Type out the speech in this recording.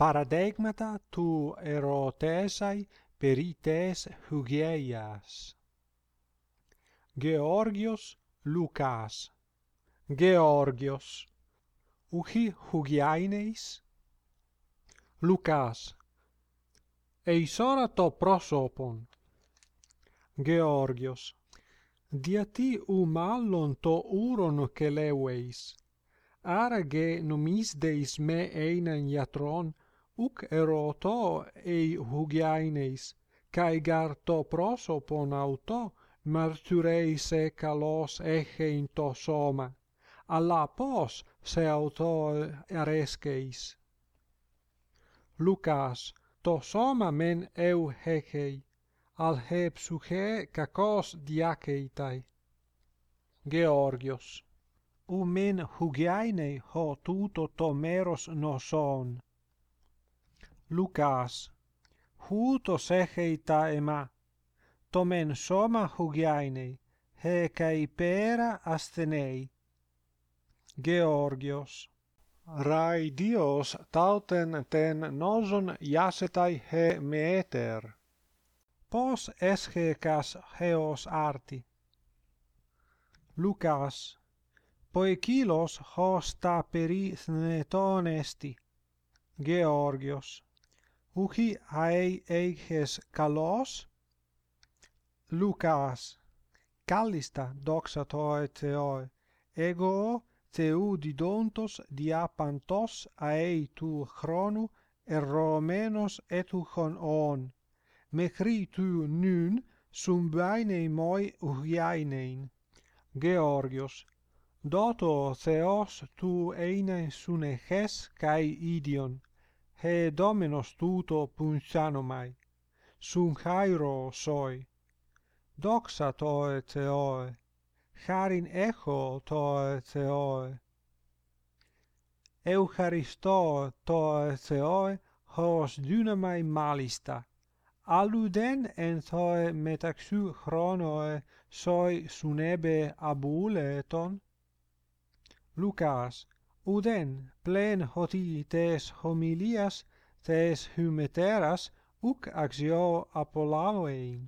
paradigmata tu erotesai perites hygeias. Georgios lucas. Georgios Uchi hugiaineis? Lucas Eisora to prosopon. Georgios Diati u mallon to uron keleueis. Arage nomis deis me einan iatron uc eroto ei hugiaineis kai garto prosopon auto martyreise kalos echeinto soma alla pos se auto areskeis Lucas to soma men eu hechei al he psyche kakos diakeitai Georgios u men hugiaine ho tuto to meros noson lucas Λουκάς, χούτος ema εμά, το μεν σώμα he kai pera ασθενέι. georgios Rai Dios tauten ten noson iacetai he meter. Pos esche cas heos arti. Lucas. poekilos hosta peri snetone esti. Georgios. Uchi ai eiches kalos, Lucas, kallista doxa toi theoi, ego theu didontos diapantos aei tu chronu erromenos etuchon on, mechri tu nun sum bainei moi ugiainein. Georgios, doto theos tu eine suneches kai idion, he dominos tuto punxanomai, sun chairo soi. Doxa toe theoe, charin echo toe theoe. Eucharisto toe theoe hos dynamai malista, aluden en thoe metaxu chronoe soi sunebe abuleton. Lucas uden plen hoti tes homilias tes hymeteras uc axio apollanoein